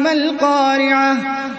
يَوْمَ القارعة.